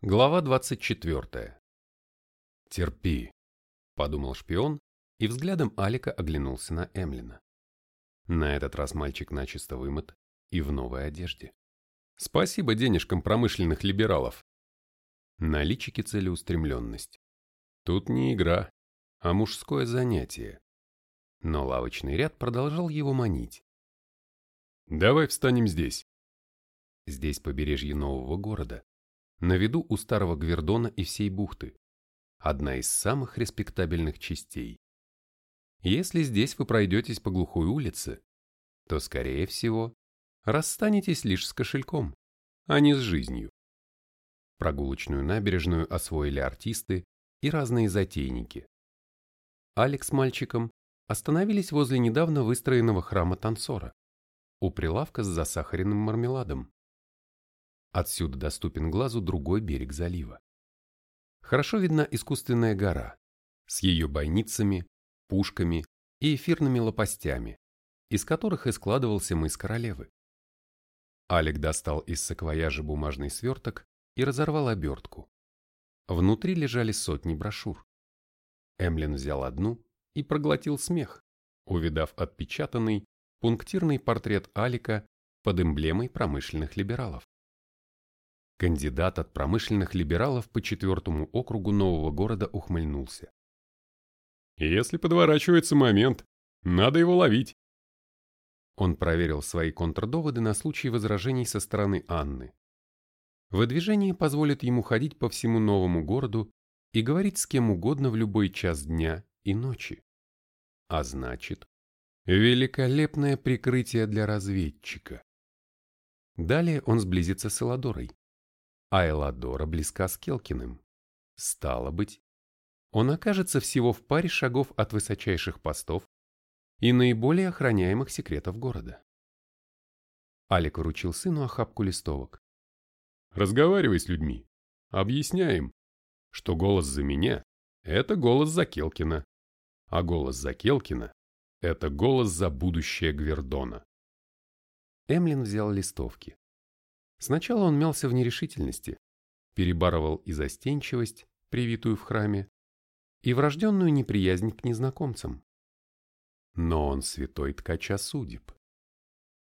Глава 24. «Терпи», — подумал шпион и взглядом Алика оглянулся на Эмлина. На этот раз мальчик начисто вымыт и в новой одежде. Спасибо денежкам промышленных либералов. На личике целеустремленность. Тут не игра, а мужское занятие. Но лавочный ряд продолжал его манить. «Давай встанем здесь». Здесь побережье нового города на виду у старого Гвердона и всей бухты. Одна из самых респектабельных частей. Если здесь вы пройдетесь по глухой улице, то, скорее всего, расстанетесь лишь с кошельком, а не с жизнью. Прогулочную набережную освоили артисты и разные затейники. Алекс с мальчиком остановились возле недавно выстроенного храма танцора, у прилавка с засахаренным мармеладом. Отсюда доступен глазу другой берег залива. Хорошо видна искусственная гора с ее бойницами, пушками и эфирными лопастями, из которых и складывался мыс королевы. Алик достал из саквояжа бумажный сверток и разорвал обертку. Внутри лежали сотни брошюр. Эмлин взял одну и проглотил смех, увидав отпечатанный пунктирный портрет Алика под эмблемой промышленных либералов. Кандидат от промышленных либералов по четвертому округу нового города ухмыльнулся. «Если подворачивается момент, надо его ловить». Он проверил свои контрдоводы на случай возражений со стороны Анны. Выдвижение позволит ему ходить по всему новому городу и говорить с кем угодно в любой час дня и ночи. А значит, великолепное прикрытие для разведчика. Далее он сблизится с Эладорой а Эладора близка с Келкиным. Стало быть, он окажется всего в паре шагов от высочайших постов и наиболее охраняемых секретов города. Алик вручил сыну охапку листовок. «Разговаривай с людьми. Объясняем, что голос за меня – это голос за Келкина, а голос за Келкина – это голос за будущее Гвердона». Эмлин взял листовки. Сначала он мялся в нерешительности, перебарывал и застенчивость, привитую в храме, и врожденную неприязнь к незнакомцам. Но он святой ткача судеб.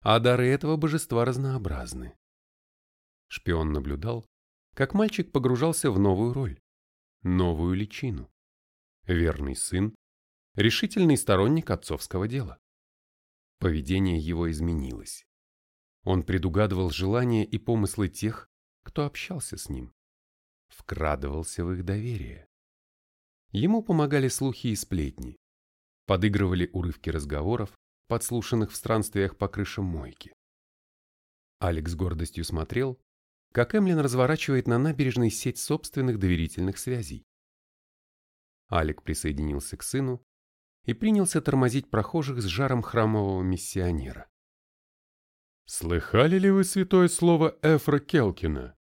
А дары этого божества разнообразны. Шпион наблюдал, как мальчик погружался в новую роль, новую личину. Верный сын, решительный сторонник отцовского дела. Поведение его изменилось. Он предугадывал желания и помыслы тех, кто общался с ним. Вкрадывался в их доверие. Ему помогали слухи и сплетни. Подыгрывали урывки разговоров, подслушанных в странствиях по крышам мойки. Алекс гордостью смотрел, как Эмлин разворачивает на набережной сеть собственных доверительных связей. Алек присоединился к сыну и принялся тормозить прохожих с жаром храмового миссионера. Слыхали ли вы святое слово Эфра Келкина?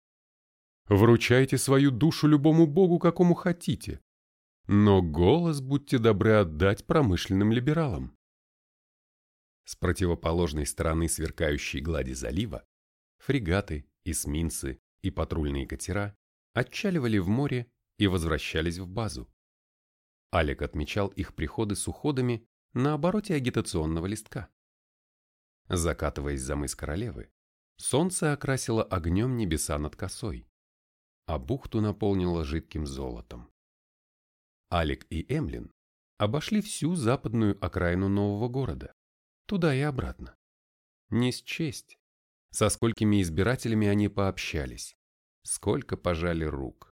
Вручайте свою душу любому богу, какому хотите, но голос будьте добры отдать промышленным либералам. С противоположной стороны сверкающей глади залива фрегаты, эсминцы и патрульные катера отчаливали в море и возвращались в базу. Алек отмечал их приходы с уходами на обороте агитационного листка. Закатываясь за мыс королевы, солнце окрасило огнем небеса над косой, а бухту наполнило жидким золотом. Алик и Эмлин обошли всю западную окраину нового города, туда и обратно. Не счесть, со сколькими избирателями они пообщались, сколько пожали рук.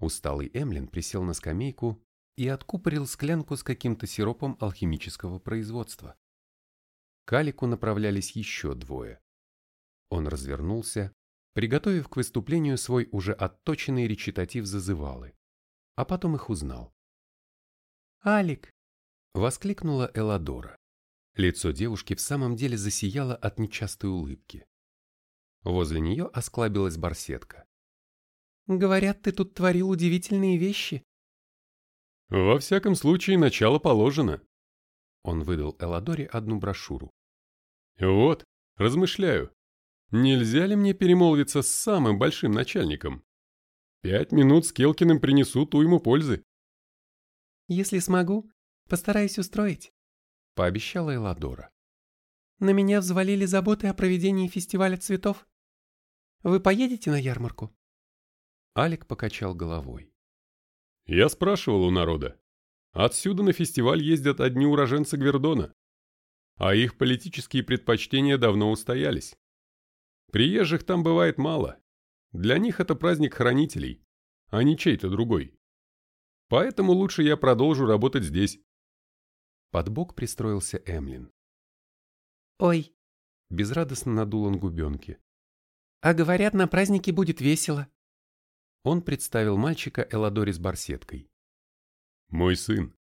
Усталый Эмлин присел на скамейку и откупорил склянку с каким-то сиропом алхимического производства. К Алику направлялись еще двое. Он развернулся, приготовив к выступлению свой уже отточенный речитатив зазывалы, а потом их узнал. «Алик!» — воскликнула Эладора. Лицо девушки в самом деле засияло от нечастой улыбки. Возле нее осклабилась барсетка. «Говорят, ты тут творил удивительные вещи». «Во всяком случае, начало положено». Он выдал Эладоре одну брошюру. Вот, размышляю, нельзя ли мне перемолвиться с самым большим начальником? Пять минут с Келкиным принесут уйму пользы. Если смогу, постараюсь устроить, пообещала Эладора. На меня взвалили заботы о проведении фестиваля цветов. Вы поедете на ярмарку? Алик покачал головой. Я спрашивал у народа. Отсюда на фестиваль ездят одни уроженцы Гвердона, а их политические предпочтения давно устоялись. Приезжих там бывает мало. Для них это праздник хранителей, а не чей-то другой. Поэтому лучше я продолжу работать здесь. Под бок пристроился Эмлин. «Ой!» – безрадостно надул он губенки. «А говорят, на празднике будет весело». Он представил мальчика Эладори с барсеткой. «Мой сын,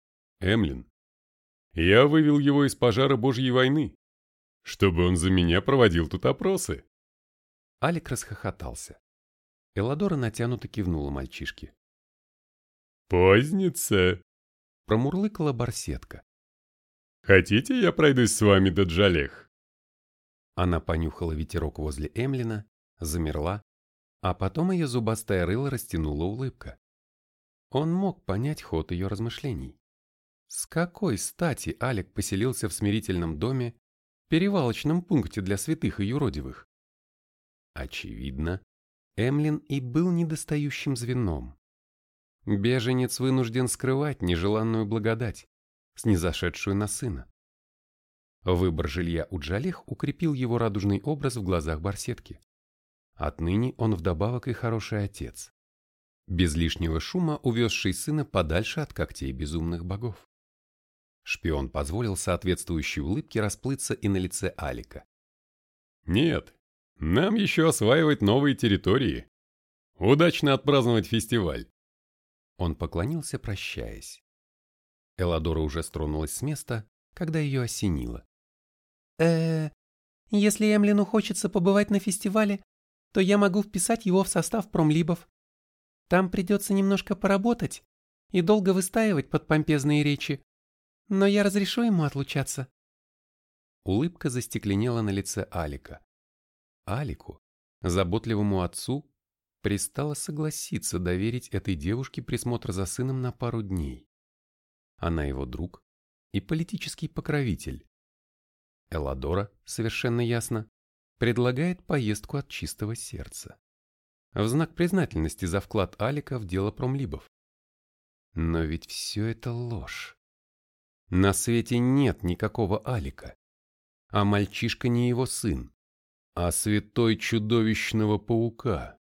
Эмлин. Я вывел его из пожара Божьей войны, чтобы он за меня проводил тут опросы». Алик расхохотался. Эладора натянуто кивнула мальчишке. «Поздница!» – промурлыкала барсетка. «Хотите, я пройдусь с вами до Джалех?» Она понюхала ветерок возле Эмлина, замерла, а потом ее зубастая рыло растянула улыбка. Он мог понять ход ее размышлений. С какой стати Алик поселился в смирительном доме, перевалочном пункте для святых и юродивых? Очевидно, Эмлин и был недостающим звеном. Беженец вынужден скрывать нежеланную благодать, снизошедшую на сына. Выбор жилья у Джалех укрепил его радужный образ в глазах барсетки. Отныне он вдобавок и хороший отец, без лишнего шума увезший сына подальше от когтей безумных богов. Шпион позволил соответствующей улыбке расплыться и на лице Алика. «Нет, нам еще осваивать новые территории. Удачно отпраздновать фестиваль». Он поклонился, прощаясь. Эладора уже стронулась с места, когда ее осенило. э если Эмлину хочется побывать на фестивале, то я могу вписать его в состав промлибов. Там придется немножко поработать и долго выстаивать под помпезные речи, но я разрешу ему отлучаться. Улыбка застекленела на лице Алика. Алику, заботливому отцу, пристало согласиться доверить этой девушке присмотр за сыном на пару дней. Она его друг и политический покровитель. Эладора, совершенно ясно, предлагает поездку от чистого сердца. В знак признательности за вклад Алика в дело промлибов. Но ведь все это ложь. На свете нет никакого Алика. А мальчишка не его сын, а святой чудовищного паука,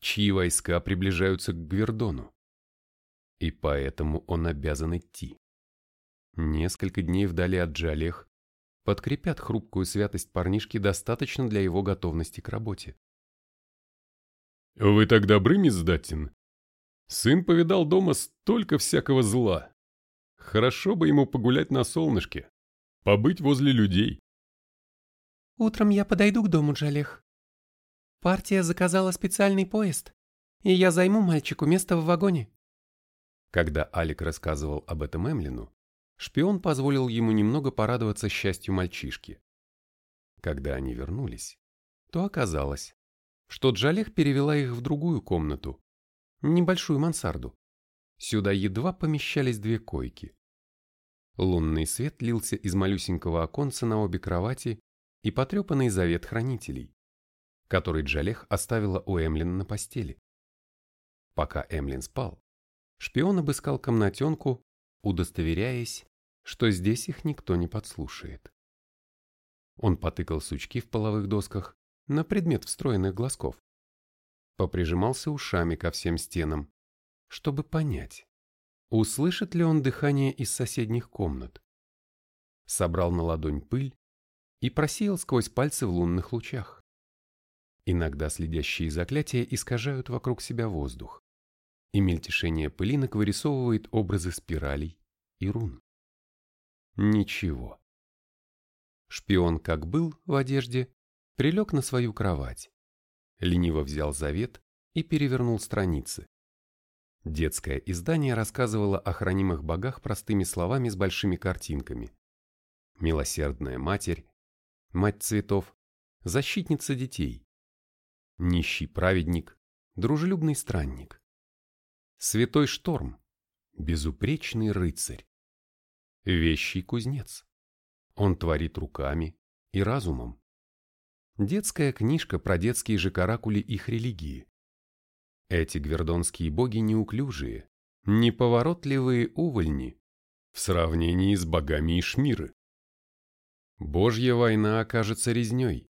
чьи войска приближаются к Гвердону и поэтому он обязан идти. Несколько дней вдали от Джалех подкрепят хрупкую святость парнишки достаточно для его готовности к работе. «Вы так добры, мисс Даттин? Сын повидал дома столько всякого зла. Хорошо бы ему погулять на солнышке, побыть возле людей». «Утром я подойду к дому Джалех. Партия заказала специальный поезд, и я займу мальчику место в вагоне». Когда Алик рассказывал об этом Эмлину, шпион позволил ему немного порадоваться счастью мальчишки. Когда они вернулись, то оказалось, что Джалех перевела их в другую комнату, небольшую мансарду. Сюда едва помещались две койки. Лунный свет лился из малюсенького оконца на обе кровати и потрепанный завет хранителей, который Джалех оставила у Эмлина на постели. Пока Эмлин спал, Шпион обыскал комнатенку, удостоверяясь, что здесь их никто не подслушает. Он потыкал сучки в половых досках на предмет встроенных глазков. Поприжимался ушами ко всем стенам, чтобы понять, услышит ли он дыхание из соседних комнат. Собрал на ладонь пыль и просеял сквозь пальцы в лунных лучах. Иногда следящие заклятия искажают вокруг себя воздух и мельтешение пылинок вырисовывает образы спиралей и рун. Ничего. Шпион, как был в одежде, прилег на свою кровать, лениво взял завет и перевернул страницы. Детское издание рассказывало о хранимых богах простыми словами с большими картинками. Милосердная матерь, мать цветов, защитница детей, нищий праведник, дружелюбный странник. Святой Шторм, безупречный рыцарь. Вещий кузнец. Он творит руками и разумом. Детская книжка про детские же каракули их религии. Эти гвердонские боги неуклюжие, неповоротливые увольни в сравнении с богами Ишмиры. Божья война окажется резней,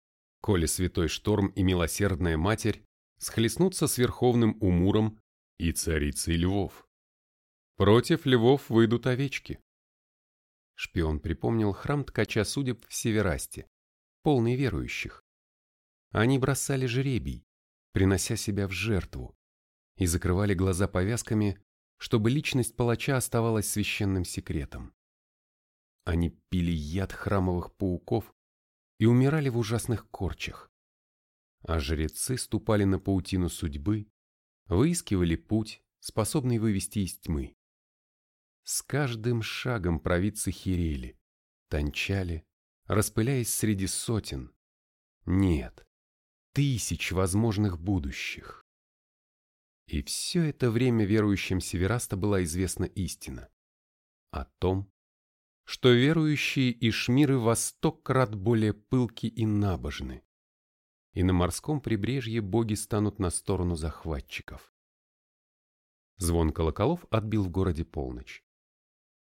коли святой шторм и милосердная матерь схлестнутся с верховным Умуром и царицей львов. Против львов выйдут овечки. Шпион припомнил храм ткача судеб в Северасте, полный верующих. Они бросали жребий, принося себя в жертву, и закрывали глаза повязками, чтобы личность палача оставалась священным секретом. Они пили яд храмовых пауков и умирали в ужасных корчах. А жрецы ступали на паутину судьбы, выискивали путь, способный вывести из тьмы. С каждым шагом провидцы херели, тончали, распыляясь среди сотен. Нет, тысяч возможных будущих. И все это время верующим Севераста была известна истина о том, что верующие Ишмиры во сто крат более пылки и набожны, и на морском прибрежье боги станут на сторону захватчиков. Звон колоколов отбил в городе полночь.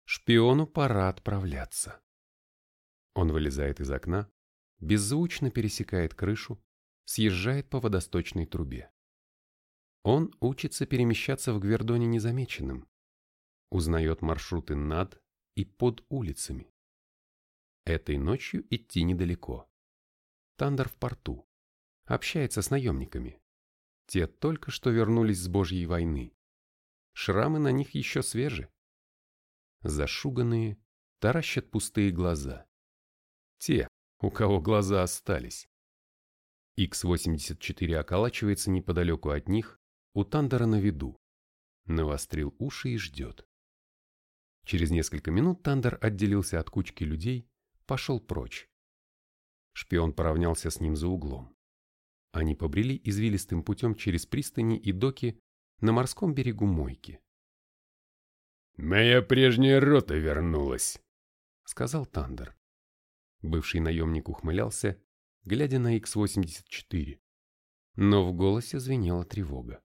Шпиону пора отправляться. Он вылезает из окна, беззвучно пересекает крышу, съезжает по водосточной трубе. Он учится перемещаться в Гвердоне незамеченным, узнает маршруты над и под улицами. Этой ночью идти недалеко. Тандер в порту. Общается с наемниками. Те только что вернулись с Божьей войны. Шрамы на них еще свежи. Зашуганные, таращат пустые глаза. Те, у кого глаза остались. Х-84 околачивается неподалеку от них, у Тандера на виду. Навострил уши и ждет. Через несколько минут Тандер отделился от кучки людей, пошел прочь. Шпион поравнялся с ним за углом. Они побрели извилистым путем через пристани и доки на морском берегу Мойки. «Моя прежняя рота вернулась», — сказал Тандер. Бывший наемник ухмылялся, глядя на Х-84, но в голосе звенела тревога.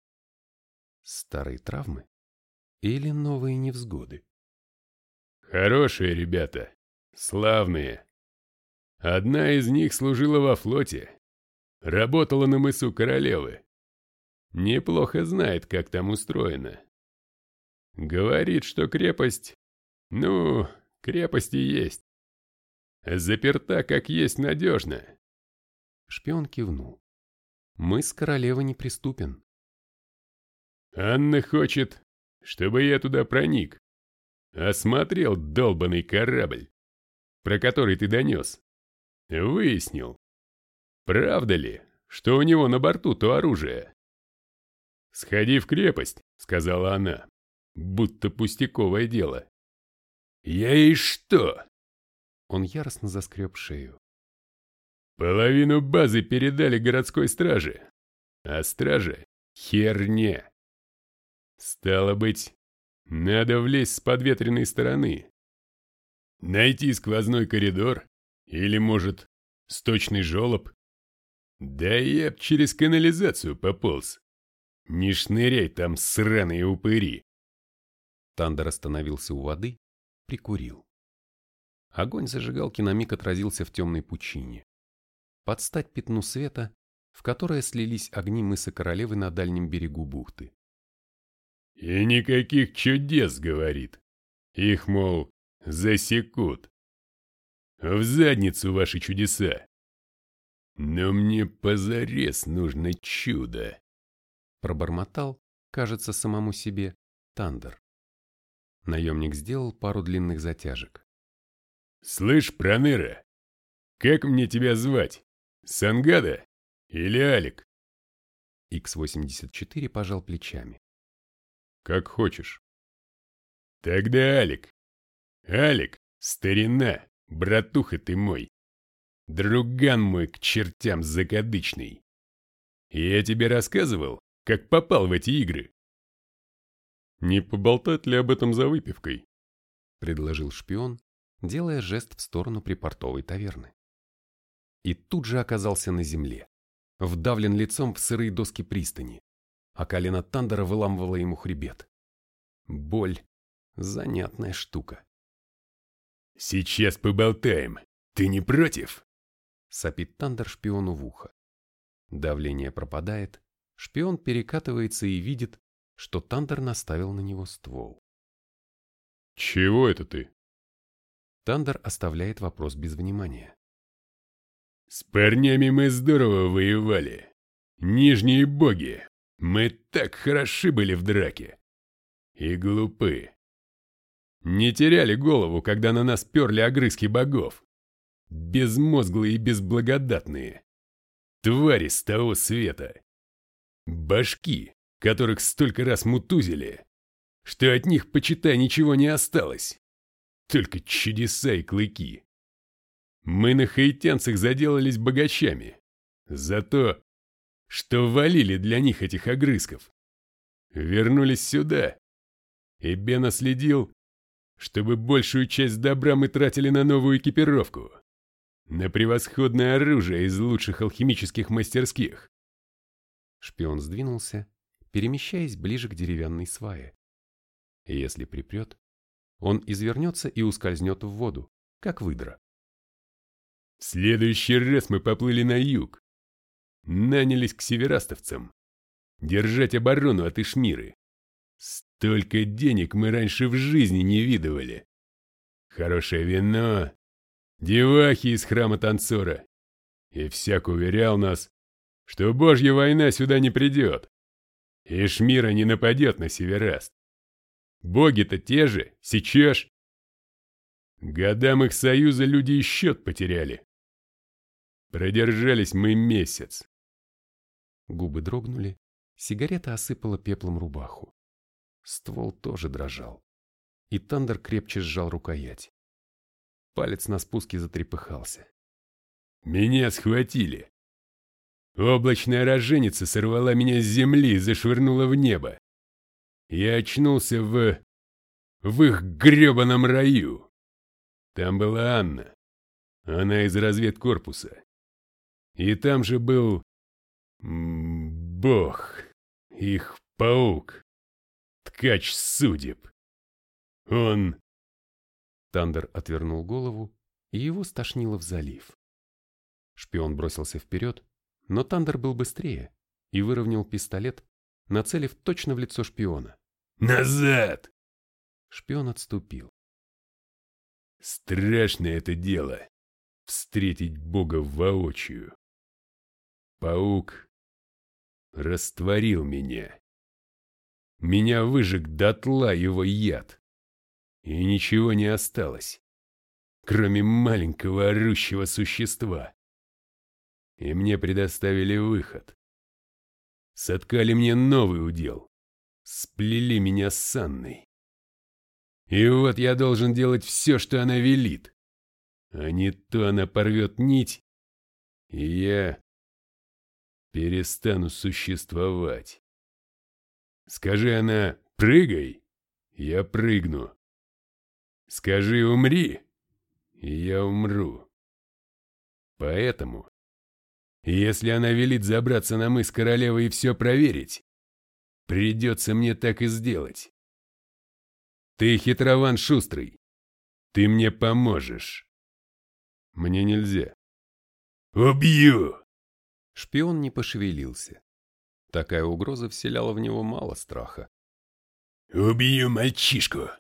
Старые травмы? Или новые невзгоды? Хорошие ребята. Славные. Одна из них служила во флоте. Работала на мысу Королевы. Неплохо знает, как там устроено. Говорит, что крепость... Ну, крепость и есть. Заперта как есть надежно. Шпион кивнул. Мыс Королевы неприступен. Анна хочет, чтобы я туда проник. Осмотрел долбанный корабль, про который ты донес. Выяснил. Правда ли, что у него на борту то оружие? «Сходи в крепость», — сказала она, будто пустяковое дело. «Я и что?» Он яростно заскреб шею. «Половину базы передали городской страже, а стража — херня. Стало быть, надо влезть с подветренной стороны. Найти сквозной коридор? Или, может, сточный желоб? Да я б через канализацию пополз. Не шныряй там, сраные упыри. Тандер остановился у воды, прикурил. Огонь зажигалки на миг отразился в темной пучине. Под стать пятну света, в которое слились огни мыса Королевы на дальнем берегу бухты. И никаких чудес, говорит. Их, мол, засекут. В задницу ваши чудеса. Но мне позарез нужно чудо. Пробормотал, кажется, самому себе, Тандер. Наемник сделал пару длинных затяжек. «Слышь, Проныра, как мне тебя звать? Сангада или Алик?» Х-84 пожал плечами. Как хочешь. Тогда Алик. Алик, старина, братуха ты мой. Друган мой к чертям закадычный. Я тебе рассказывал, как попал в эти игры? Не поболтать ли об этом за выпивкой? Предложил шпион, делая жест в сторону припортовой таверны. И тут же оказался на земле, вдавлен лицом в сырые доски пристани, а колено Тандера выламывало ему хребет. Боль — занятная штука. «Сейчас поболтаем. Ты не против?» Сопит Тандер шпиону в ухо. Давление пропадает, шпион перекатывается и видит, что Тандер наставил на него ствол. «Чего это ты?» Тандер оставляет вопрос без внимания. «С парнями мы здорово воевали. Нижние боги, мы так хороши были в драке. И глупы. Не теряли голову, когда на нас перли огрызки богов. Безмозглые и безблагодатные. Твари с того света. Башки, которых столько раз мутузили, что от них, почитай, ничего не осталось. Только чудеса и клыки. Мы на хаитянцах заделались богачами. За то, что валили для них этих огрызков. Вернулись сюда. И Бен следил, чтобы большую часть добра мы тратили на новую экипировку. На превосходное оружие из лучших алхимических мастерских. Шпион сдвинулся, перемещаясь ближе к деревянной свае. Если припрет, он извернется и ускользнет в воду, как выдра. В следующий раз мы поплыли на юг. Нанялись к северастовцам. Держать оборону от Ишмиры. Столько денег мы раньше в жизни не видывали. Хорошее вино, девахи из храма танцора. И всяк уверял нас, что божья война сюда не придет. Ишмира не нападет на Севераст. Боги-то те же, сейчас. Годам их союза люди и счет потеряли. Продержались мы месяц. Губы дрогнули, сигарета осыпала пеплом рубаху. Ствол тоже дрожал. И Тандер крепче сжал рукоять. Палец на спуске затрепыхался. Меня схватили. Облачная роженица сорвала меня с земли и зашвырнула в небо. Я очнулся в... в их гребаном раю. Там была Анна. Она из разведкорпуса. И там же был... Бог. Их паук. Ткач судеб. Он... Тандер отвернул голову, и его стошнило в залив. Шпион бросился вперед, но Тандер был быстрее и выровнял пистолет, нацелив точно в лицо шпиона. «Назад!» Шпион отступил. «Страшное это дело — встретить Бога воочию. Паук растворил меня. Меня выжег дотла его яд. И ничего не осталось, кроме маленького орущего существа. И мне предоставили выход. Соткали мне новый удел. Сплели меня с Анной. И вот я должен делать все, что она велит. А не то она порвет нить, и я перестану существовать. Скажи она «прыгай», я прыгну. Скажи «умри», я умру. Поэтому, если она велит забраться на мыс королевы и все проверить, придется мне так и сделать. Ты хитрован шустрый. Ты мне поможешь. Мне нельзя. Убью! Шпион не пошевелился. Такая угроза вселяла в него мало страха. «Убью мальчишку!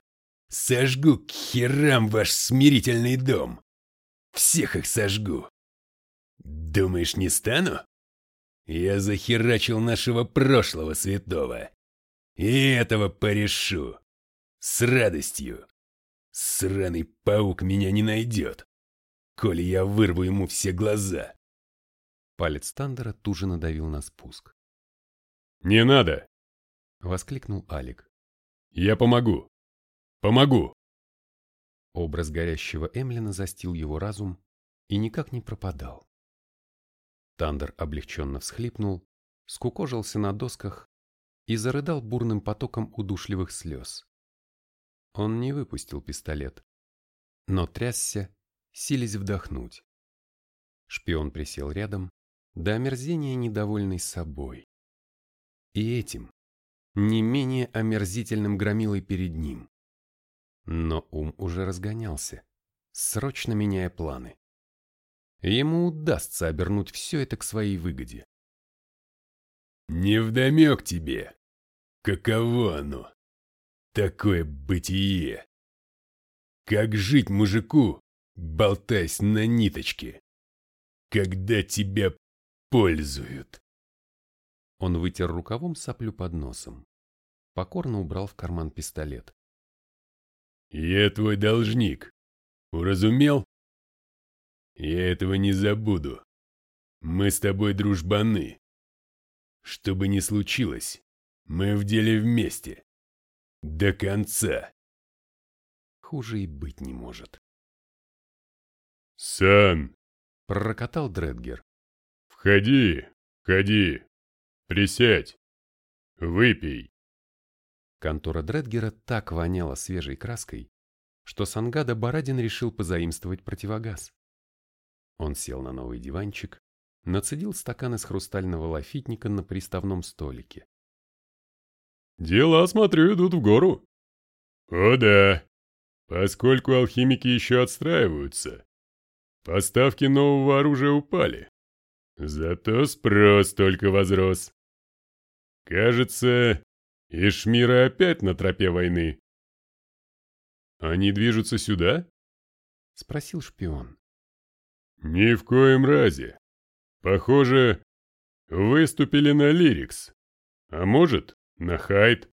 Сожгу к херам ваш смирительный дом! Всех их сожгу! Думаешь, не стану? Я захерачил нашего прошлого святого. И этого порешу. С радостью. Сраный паук меня не найдет, коли я вырву ему все глаза. Палец Тандера туже надавил на спуск. «Не надо!» — воскликнул Алик. «Я помогу! Помогу!» Образ горящего Эмлина застил его разум и никак не пропадал. Тандер облегченно всхлипнул, скукожился на досках и зарыдал бурным потоком удушливых слез. Он не выпустил пистолет, но трясся, силясь вдохнуть. Шпион присел рядом, до омерзения недовольный собой. И этим, не менее омерзительным громилой перед ним. Но ум уже разгонялся, срочно меняя планы. Ему удастся обернуть все это к своей выгоде. «Невдомек тебе, каково оно, такое бытие! Как жить мужику, болтаясь на ниточке, когда тебя пользуют?» Он вытер рукавом соплю под носом, покорно убрал в карман пистолет. «Я твой должник. Уразумел? Я этого не забуду. Мы с тобой дружбаны. Что бы ни случилось, мы в деле вместе. До конца. Хуже и быть не может. «Сан!» — пророкотал Дредгер. «Входи, входи. Присядь. Выпей». Контора Дредгера так воняла свежей краской, что Сангада Барадин решил позаимствовать противогаз. Он сел на новый диванчик, нацедил стакан из хрустального лафитника на приставном столике. «Дела, смотрю, идут в гору». «О да, поскольку алхимики еще отстраиваются. Поставки нового оружия упали. Зато спрос только возрос. Кажется, Ишмира опять на тропе войны. Они движутся сюда? Спросил шпион. Ни в коем разе. Похоже, выступили на Лирикс. А может, на Хайт.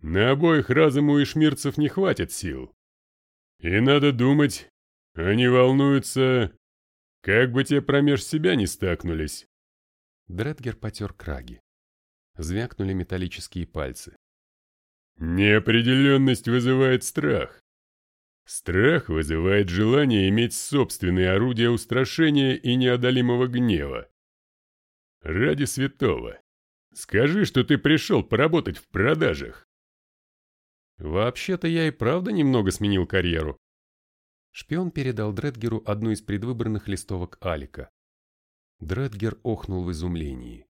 На обоих разом у ишмирцев не хватит сил. И надо думать, они волнуются, как бы те промеж себя не стакнулись. Дредгер потер краги. Звякнули металлические пальцы. Неопределенность вызывает страх. Страх вызывает желание иметь собственные орудия устрашения и неодолимого гнева. Ради святого, скажи, что ты пришел поработать в продажах. Вообще-то я и правда немного сменил карьеру. Шпион передал Дредгеру одну из предвыборных листовок Алика. Дредгер охнул в изумлении.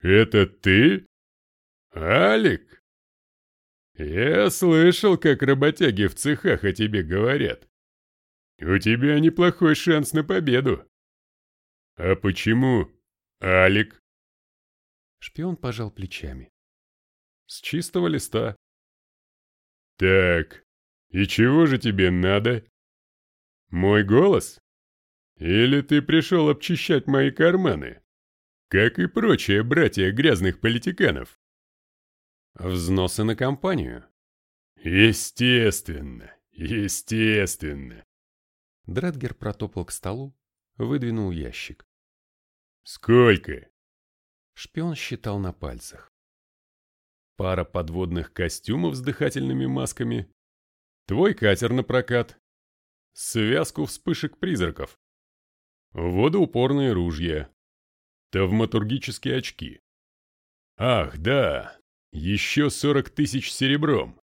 «Это ты? Алик?» «Я слышал, как работяги в цехах о тебе говорят. У тебя неплохой шанс на победу. А почему, Алик?» Шпион пожал плечами. «С чистого листа». «Так, и чего же тебе надо? Мой голос? Или ты пришел обчищать мои карманы, как и прочие братья грязных политиканов?» Взносы на компанию. Естественно, естественно. Дредгер протопал к столу, выдвинул ящик. Сколько? Шпион считал на пальцах. Пара подводных костюмов с дыхательными масками. Твой катер на прокат. Связку вспышек призраков. Водоупорные ружья. Тавматургические очки. Ах, да, еще сорок тысяч серебром.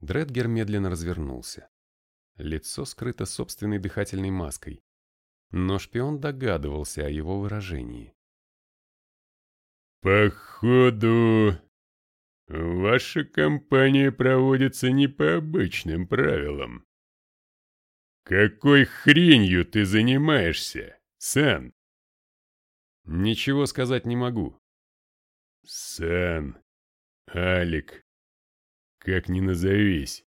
Дредгер медленно развернулся. Лицо скрыто собственной дыхательной маской. Но шпион догадывался о его выражении. «Походу, ваша компания проводится не по обычным правилам. Какой хренью ты занимаешься, Сан?» «Ничего сказать не могу». «Сан, Алик, как ни назовись.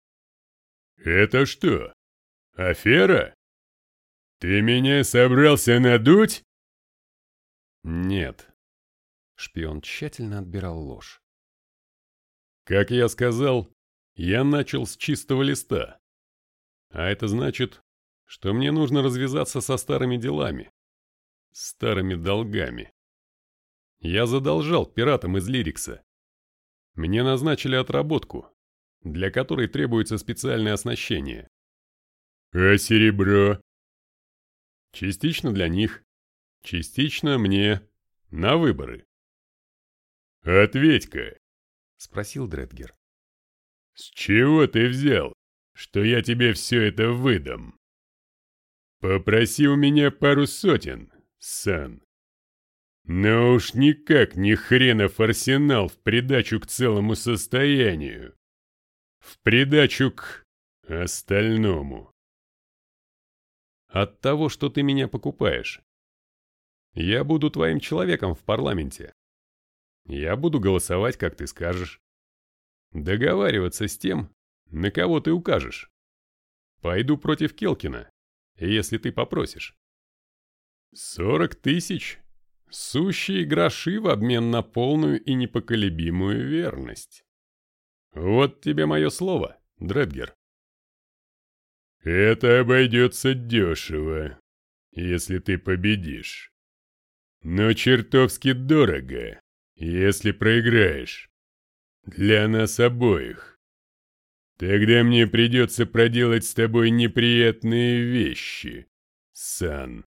Это что, афера? Ты меня собрался надуть? Нет. Шпион тщательно отбирал ложь. Как я сказал, я начал с чистого листа. А это значит, что мне нужно развязаться со старыми делами, старыми долгами. Я задолжал пиратам из Лирикса. Мне назначили отработку, для которой требуется специальное оснащение. А серебро? Частично для них, частично мне, на выборы. Ответь-ка, спросил Дредгер. С чего ты взял, что я тебе все это выдам? Попроси у меня пару сотен, Сан. Но уж никак не хренов арсенал в придачу к целому состоянию. В придачу к остальному. От того, что ты меня покупаешь. Я буду твоим человеком в парламенте. Я буду голосовать, как ты скажешь. Договариваться с тем, на кого ты укажешь. Пойду против Келкина, если ты попросишь. Сорок тысяч — сущие гроши в обмен на полную и непоколебимую верность. Вот тебе мое слово, Дредгер. Это обойдется дешево, если ты победишь. Но чертовски дорого, если проиграешь. Для нас обоих. Тогда мне придется проделать с тобой неприятные вещи, Сан.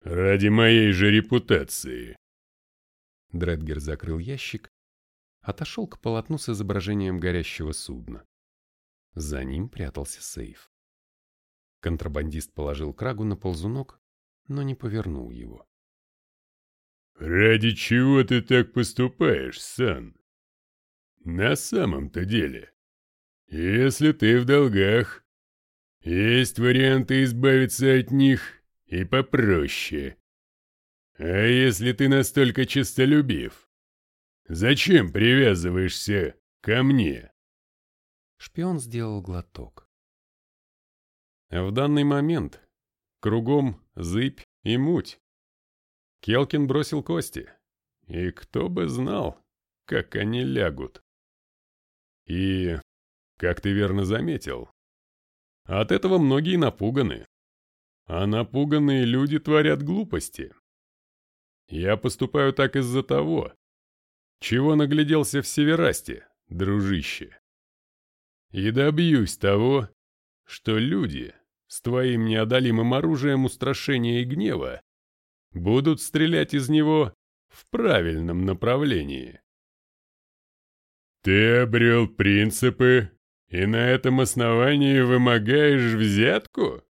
Ради моей же репутации. Дредгер закрыл ящик, отошел к полотну с изображением горящего судна. За ним прятался сейф. Контрабандист положил крагу на ползунок, но не повернул его. «Ради чего ты так поступаешь, Сан?» «На самом-то деле, если ты в долгах, есть варианты избавиться от них и попроще. А если ты настолько честолюбив, зачем привязываешься ко мне?» Шпион сделал глоток. В данный момент кругом зыбь и муть. Келкин бросил кости. И кто бы знал, как они лягут. И, как ты верно заметил, от этого многие напуганы. А напуганные люди творят глупости. Я поступаю так из-за того, чего нагляделся в Северасте, дружище. И добьюсь того, что люди с твоим неодолимым оружием устрашения и гнева будут стрелять из него в правильном направлении. Ты обрел принципы и на этом основании вымогаешь взятку?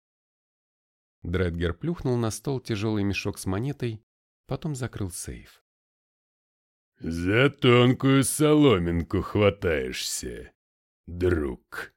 Дредгер плюхнул на стол тяжелый мешок с монетой, потом закрыл сейф. «За тонкую соломинку хватаешься, друг».